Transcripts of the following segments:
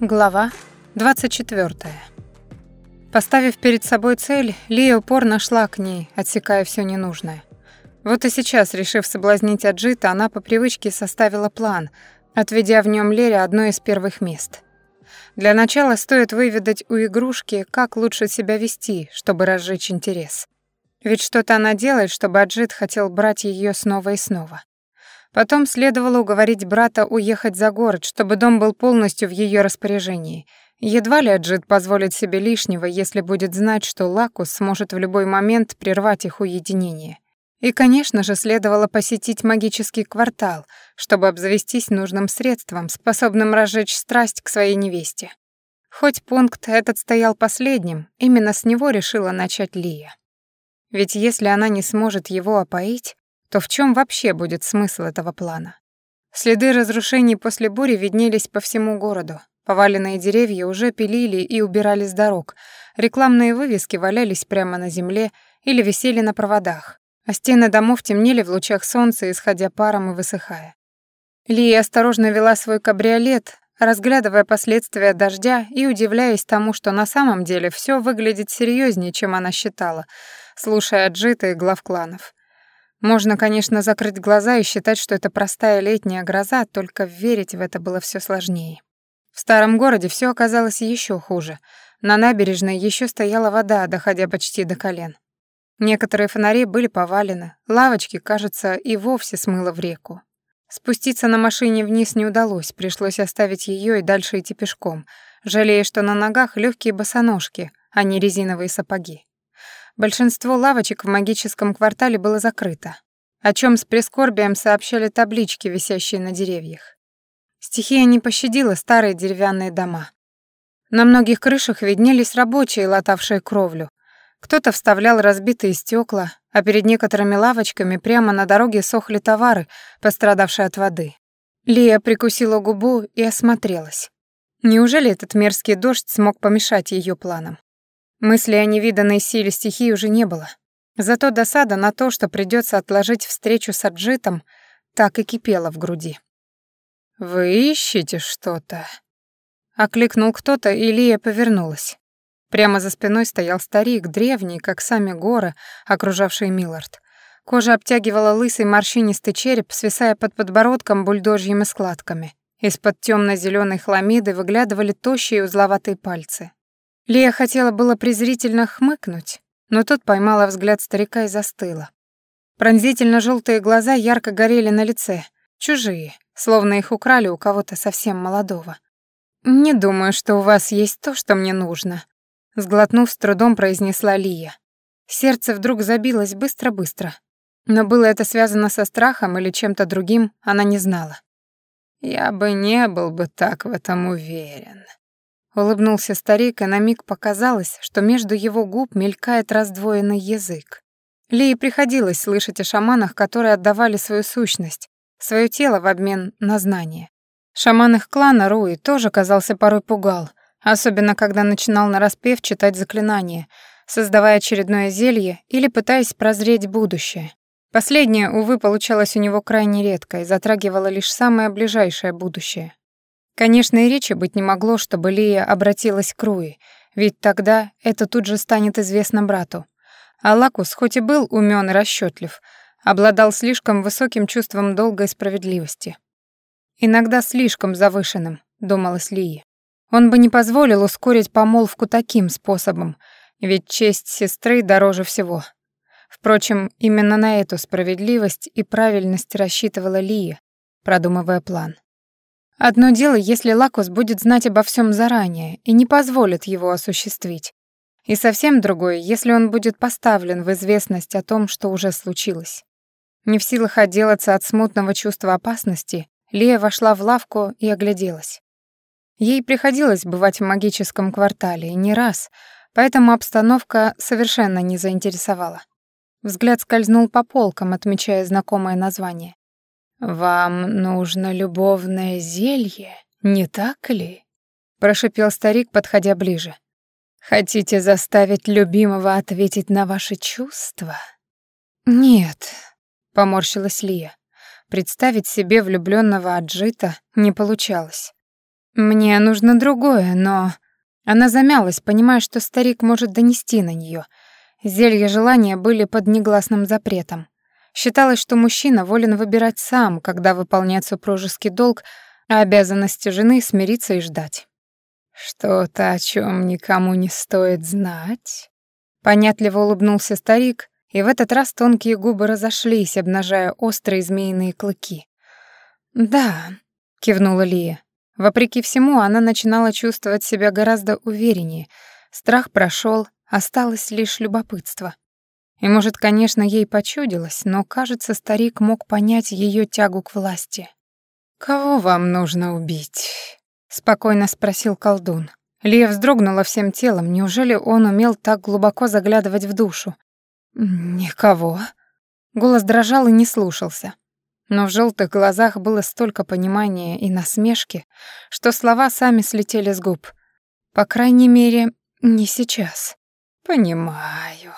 Глава 24. Поставив перед собой цель, Лия упорно шла к ней, отсекая все ненужное. Вот и сейчас, решив соблазнить Аджита, она по привычке составила план, отведя в нем Лере одно из первых мест. Для начала стоит выведать у игрушки, как лучше себя вести, чтобы разжечь интерес. Ведь что-то она делает, чтобы Аджит хотел брать ее снова и снова. Потом следовало уговорить брата уехать за город, чтобы дом был полностью в ее распоряжении. Едва ли Аджит позволит себе лишнего, если будет знать, что Лакус сможет в любой момент прервать их уединение. И, конечно же, следовало посетить магический квартал, чтобы обзавестись нужным средством, способным разжечь страсть к своей невесте. Хоть пункт этот стоял последним, именно с него решила начать Лия. Ведь если она не сможет его опоить, то в чем вообще будет смысл этого плана? Следы разрушений после бури виднелись по всему городу. Поваленные деревья уже пилили и убирали с дорог. Рекламные вывески валялись прямо на земле или висели на проводах. А стены домов темнели в лучах солнца, исходя паром и высыхая. Лия осторожно вела свой кабриолет, разглядывая последствия дождя и удивляясь тому, что на самом деле все выглядит серьезнее, чем она считала, слушая джиты и глав кланов. Можно, конечно, закрыть глаза и считать, что это простая летняя гроза, только верить в это было все сложнее. В старом городе все оказалось еще хуже. На набережной еще стояла вода, доходя почти до колен. Некоторые фонари были повалены, лавочки, кажется, и вовсе смыло в реку. Спуститься на машине вниз не удалось, пришлось оставить ее и дальше идти пешком, жалея, что на ногах легкие босоножки, а не резиновые сапоги. Большинство лавочек в магическом квартале было закрыто, о чем с прискорбием сообщали таблички, висящие на деревьях. Стихия не пощадила старые деревянные дома. На многих крышах виднелись рабочие, латавшие кровлю. Кто-то вставлял разбитые стекла, а перед некоторыми лавочками прямо на дороге сохли товары, пострадавшие от воды. Лия прикусила губу и осмотрелась. Неужели этот мерзкий дождь смог помешать ее планам? Мысли о невиданной силе стихии уже не было. Зато досада на то, что придется отложить встречу с Аджитом, так и кипела в груди. «Вы ищете что-то?» Окликнул кто-то, и Лия повернулась. Прямо за спиной стоял старик, древний, как сами горы, окружавшие Миллард. Кожа обтягивала лысый морщинистый череп, свисая под подбородком бульдожьими складками. Из-под темно зеленой хламиды выглядывали тощие узловатые пальцы. Лия хотела было презрительно хмыкнуть, но тут поймала взгляд старика и застыла. Пронзительно желтые глаза ярко горели на лице, чужие, словно их украли у кого-то совсем молодого. «Не думаю, что у вас есть то, что мне нужно», — сглотнув, с трудом произнесла Лия. Сердце вдруг забилось быстро-быстро. Но было это связано со страхом или чем-то другим, она не знала. «Я бы не был бы так в этом уверен», Улыбнулся старик, и на миг показалось, что между его губ мелькает раздвоенный язык. Лии приходилось слышать о шаманах, которые отдавали свою сущность, свое тело в обмен на знания. Шаман их клана Руи тоже, казался, порой пугал, особенно когда начинал нараспев читать заклинания, создавая очередное зелье или пытаясь прозреть будущее. Последнее, увы, получалось у него крайне редко и затрагивало лишь самое ближайшее будущее. Конечно, и речи быть не могло, чтобы Лия обратилась к Руи, ведь тогда это тут же станет известно брату. А Лакус, хоть и был умён и расчётлив, обладал слишком высоким чувством долга и справедливости. «Иногда слишком завышенным», — думалась Лии. Он бы не позволил ускорить помолвку таким способом, ведь честь сестры дороже всего. Впрочем, именно на эту справедливость и правильность рассчитывала Лия, продумывая план. Одно дело, если Лакус будет знать обо всем заранее и не позволит его осуществить. И совсем другое, если он будет поставлен в известность о том, что уже случилось. Не в силах отделаться от смутного чувства опасности, Лея вошла в лавку и огляделась. Ей приходилось бывать в магическом квартале, не раз, поэтому обстановка совершенно не заинтересовала. Взгляд скользнул по полкам, отмечая знакомое название. «Вам нужно любовное зелье, не так ли?» — прошипел старик, подходя ближе. «Хотите заставить любимого ответить на ваши чувства?» «Нет», — поморщилась Лия. Представить себе влюбленного Аджита не получалось. «Мне нужно другое, но...» Она замялась, понимая, что старик может донести на нее. Зелья желания были под негласным запретом. Считалось, что мужчина волен выбирать сам, когда выполняет супружеский долг, а обязанности жены — смириться и ждать. «Что-то, о чем никому не стоит знать?» Понятливо улыбнулся старик, и в этот раз тонкие губы разошлись, обнажая острые змеиные клыки. «Да», — кивнула Лия. Вопреки всему, она начинала чувствовать себя гораздо увереннее. Страх прошел, осталось лишь любопытство. И, И Может, конечно, ей почудилось, но, кажется, старик мог понять ее тягу к власти. «Кого вам нужно убить?» — спокойно спросил колдун. Лия вздрогнула всем телом. Неужели он умел так глубоко заглядывать в душу? «Никого». Голос дрожал и не слушался. Но в желтых глазах было столько понимания и насмешки, что слова сами слетели с губ. По крайней мере, не сейчас. «Понимаю»,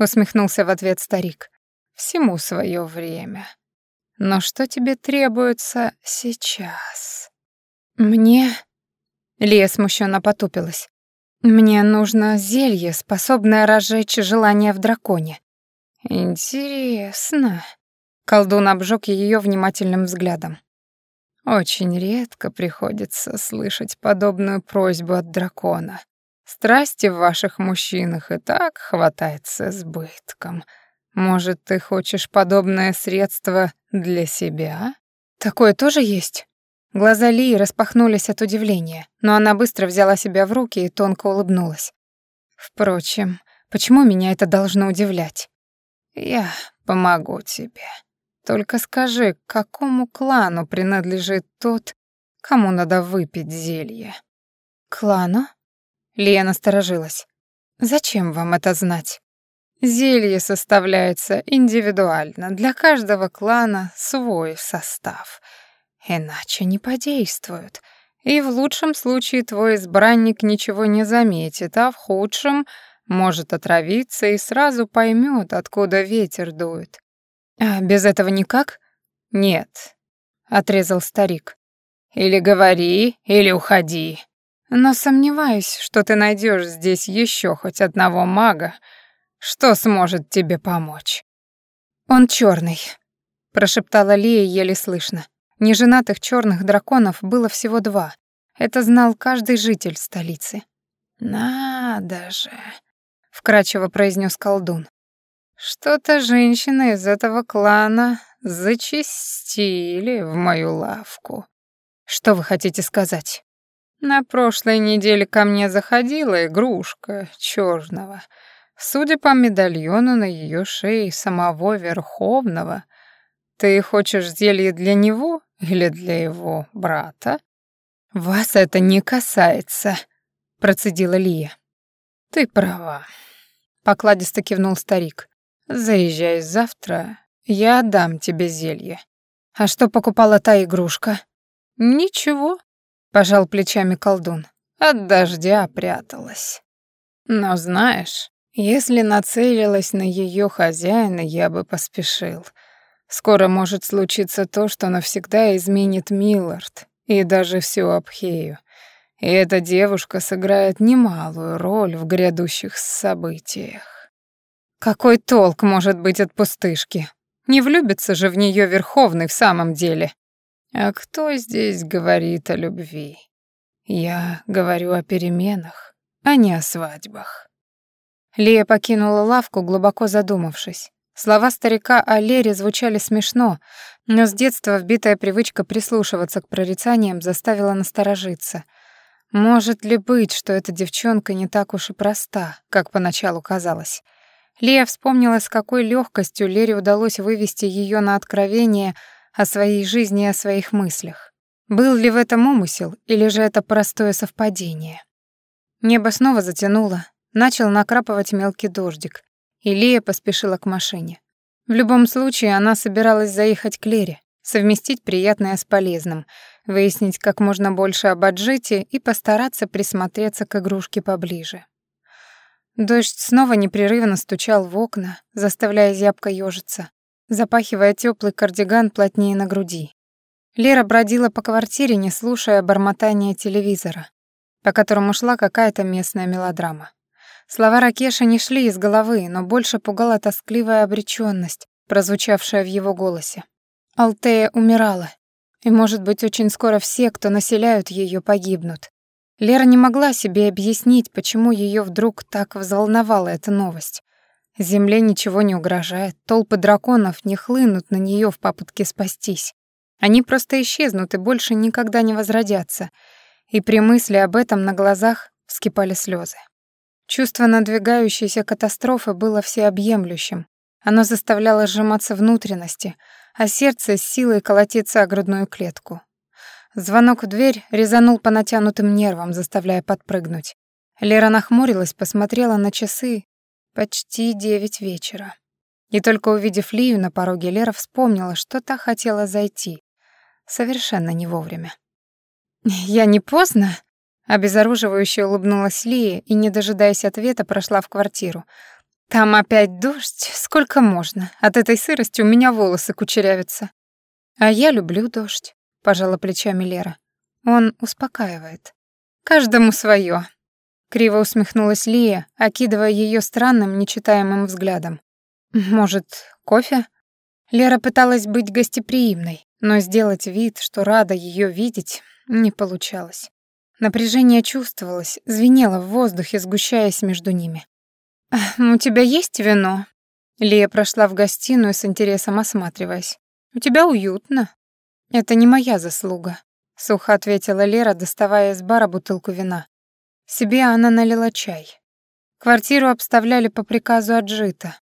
усмехнулся в ответ старик. «Всему свое время. Но что тебе требуется сейчас?» «Мне...» — Лия смущенно потупилась. «Мне нужно зелье, способное разжечь желание в драконе». «Интересно», Колдун обжег ее внимательным взглядом. Очень редко приходится слышать подобную просьбу от дракона. Страсти в ваших мужчинах и так хватает с избытком. Может, ты хочешь подобное средство для себя? Такое тоже есть? Глаза Лии распахнулись от удивления, но она быстро взяла себя в руки и тонко улыбнулась. Впрочем, почему меня это должно удивлять? Я помогу тебе. Только скажи, к какому клану принадлежит тот, кому надо выпить зелье? Клану? Лена сторожилась. «Зачем вам это знать?» «Зелье составляется индивидуально, для каждого клана свой состав. Иначе не подействуют. И в лучшем случае твой избранник ничего не заметит, а в худшем может отравиться и сразу поймет, откуда ветер дует». «А без этого никак?» «Нет», — отрезал старик. «Или говори, или уходи», Но сомневаюсь, что ты найдешь здесь еще хоть одного мага, что сможет тебе помочь». «Он черный, прошептала Лия еле слышно. Неженатых черных драконов было всего два. Это знал каждый житель столицы. «Надо же», — вкрадчиво произнес колдун. Что-то На прошлой неделе ко мне заходила игрушка чёрного. Судя по медальону на её шее самого Верховного, ты хочешь зелье для него или для его брата? Вас это не касается, процедила Лия. Ты права, покладисто кивнул старик. Заезжай завтра, я отдам тебе зелье. А что покупала та игрушка? Ничего, пожал плечами колдун. От дождя пряталась. Но знаешь, если нацелилась на ее хозяина, я бы поспешил. Скоро может случиться то, что навсегда изменит Миллард и даже всю Абхею. И эта девушка сыграет немалую роль в грядущих событиях. Какой толк может быть от пустышки? Не влюбится же в нее Верховный в самом деле. А кто здесь говорит о любви? Я говорю о переменах, а не о свадьбах. Лия покинула лавку, глубоко задумавшись. Слова старика о Лере звучали смешно, но с детства вбитая привычка прислушиваться к прорицаниям заставила насторожиться. Может ли быть, что эта девчонка не так о своей жизни и о своих мыслях. Был ли в этом умысел, или же это простое совпадение? Небо снова затянуло, начал накрапывать мелкий дождик, и Лия поспешила к машине. В любом случае, она собиралась заехать к Лере, совместить приятное с полезным, выяснить как можно больше об Аджете и постараться присмотреться к игрушке поближе. Дождь снова непрерывно стучал в окна, заставляя зябко ёжиться, запахивая теплый кардиган плотнее на груди. Лера бродила по квартире, не слушая бормотания телевизора, по которому шла какая-то местная мелодрама. Слова Ракеша не шли из головы, но больше пугала тоскливая обречённость, прозвучавшая в его голосе. Алтея умирала, и, может быть, очень скоро все, кто населяют её, погибнут. Лера не могла себе объяснить, почему её вдруг так взволновала эта новость. Земле ничего не угрожает, толпы драконов не хлынут на неё в попытке спастись. Они просто исчезнут и больше никогда не возродятся. И при мысли об этом на глазах вскипали слёзы. Чувство надвигающейся катастрофы было всеобъемлющим. Оно заставляло сжиматься внутренности, а сердце с силой колотиться о грудную клетку. Звонок в дверь резанул по натянутым нервам, заставляя подпрыгнуть. Лера нахмурилась, посмотрела на часы. Почти девять вечера. И только увидев Лию на пороге, Лера вспомнила, что та хотела зайти. Совершенно не вовремя. «Я не поздно?» Обезоруживающе улыбнулась Лия и, не дожидаясь ответа, прошла в квартиру. «Там опять дождь? Сколько можно? От этой сырости у меня волосы кучерявятся». «А я люблю дождь», — пожала плечами Лера. «Он успокаивает». «Каждому своё». Криво усмехнулась Лия, окидывая ее странным, нечитаемым взглядом. «Может, кофе?» Лера пыталась быть гостеприимной, но сделать вид, что рада ее видеть, не получалось. Напряжение чувствовалось, звенело в воздухе, сгущаясь между ними. «У тебя есть вино?» Лия прошла в гостиную с интересом осматриваясь. «У тебя уютно». «Это не моя заслуга», — сухо ответила Лера, доставая из бара бутылку вина. Себе она налила чай. Квартиру обставляли по приказу Аджита.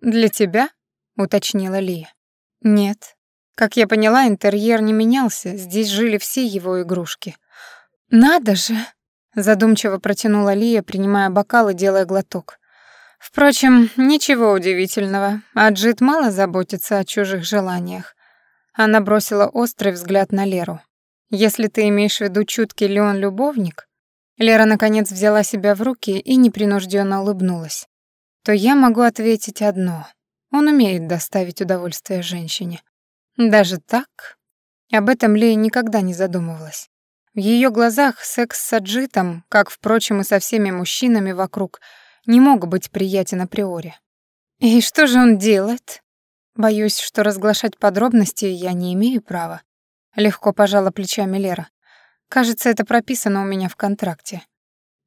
«Для тебя?» — уточнила Ли. «Нет. Как я поняла, интерьер не менялся, здесь жили все его игрушки». «Надо же!» — задумчиво протянула Лия, принимая бокал и делая глоток. Впрочем, ничего удивительного. Аджит мало заботится о чужих желаниях. Она бросила острый взгляд на Леру. «Если ты имеешь в виду чуткий Леон-любовник, он любовник?» Лера, наконец, взяла себя в руки и непринужденно улыбнулась. «То я могу ответить одно. Он умеет доставить удовольствие женщине. Даже так?» Об этом Лея никогда не задумывалась. В ее глазах секс с Аджитом, как, впрочем, и со всеми мужчинами вокруг, не мог быть приятен априори. «И что же он делает?» «Боюсь, что разглашать подробности я не имею права», — Кажется, это прописано у меня в контракте.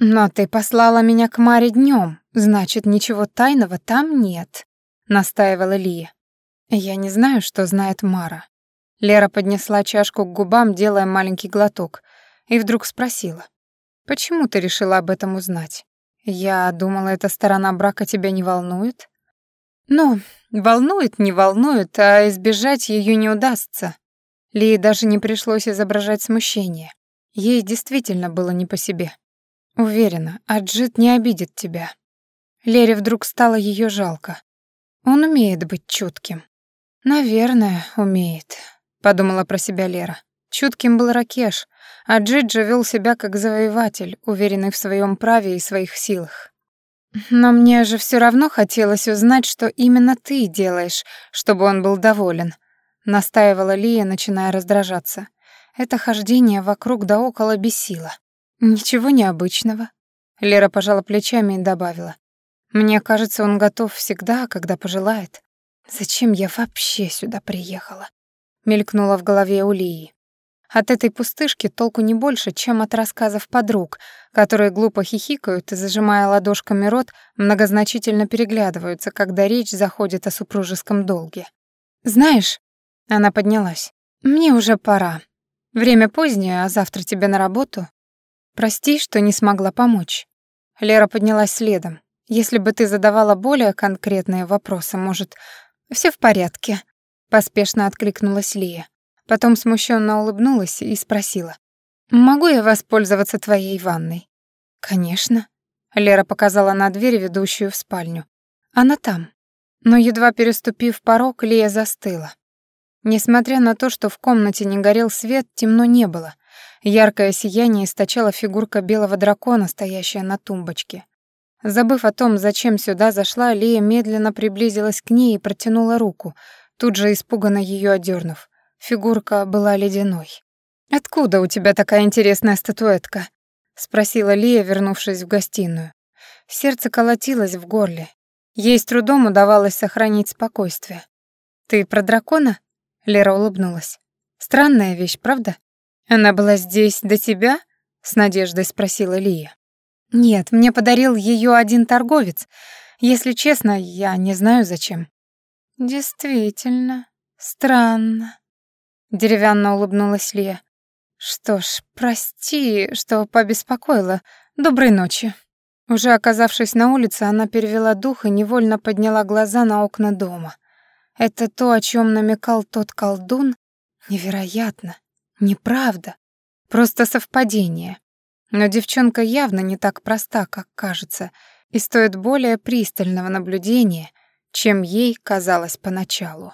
Но ты послала меня к Маре днем, значит, ничего тайного там нет, настаивала Лия. Я не знаю, что знает Мара. Лера поднесла чашку к губам, делая маленький глоток, и вдруг спросила: "Почему ты решила об этом узнать? Я думала, эта сторона брака тебя не волнует". Ну, волнует, не волнует, а избежать ее не удастся. Ли даже не пришлось изображать смущение. Ей действительно было не по себе. Уверена, Аджит не обидит тебя. Лере вдруг стало ее жалко. Он умеет быть чутким. Наверное, умеет, подумала про себя Лера. Чутким был Ракеш, а Джиджи вел себя как завоеватель, уверенный в своем праве и своих силах. «Но мне же все равно хотелось узнать, что именно ты делаешь, чтобы он был доволен», — настаивала Лия, начиная раздражаться. Это хождение вокруг да около бесило. «Ничего необычного», — Лера пожала плечами и добавила. «Мне кажется, он готов всегда, когда пожелает. Зачем я вообще сюда приехала?» — мелькнула в голове у Лии. От этой пустышки толку не больше, чем от рассказов подруг, которые глупо хихикают и, зажимая ладошками рот, многозначительно переглядываются, когда речь заходит о супружеском долге. «Знаешь...» — она поднялась. «Мне уже пора. Время позднее, а завтра тебе на работу. Прости, что не смогла помочь». Лера поднялась следом. «Если бы ты задавала более конкретные вопросы, может, все в порядке?» Поспешно откликнулась Лия. Потом смущенно улыбнулась и спросила. «Могу я воспользоваться твоей ванной?» «Конечно». Лера показала на дверь, ведущую в спальню. «Она там». Но едва переступив порог, Лия застыла. Несмотря на то, что в комнате не горел свет, темно не было. Яркое сияние источала фигурка белого дракона, стоящая на тумбочке. Забыв о том, зачем сюда зашла, Лия медленно приблизилась к ней и протянула руку, тут же испуганно ее одернув. Фигурка была ледяной. «Откуда у тебя такая интересная статуэтка?» — спросила Лия, вернувшись в гостиную. Сердце колотилось в горле. Ей с трудом удавалось сохранить спокойствие. «Ты про дракона?» Лера улыбнулась. «Странная вещь, правда? Она была здесь до тебя?» — с надеждой спросила Лия. «Нет, мне подарил ее один торговец. Если честно, я не знаю, зачем». «Действительно, странно», — деревянно улыбнулась Лия. «Что ж, прости, что побеспокоила. Доброй ночи». Уже оказавшись на улице, она перевела дух и невольно подняла глаза на окна дома. Это то, о чем намекал тот колдун, невероятно, неправда, просто совпадение. Но девчонка явно не так проста, как кажется, и стоит более пристального наблюдения, чем ей казалось поначалу.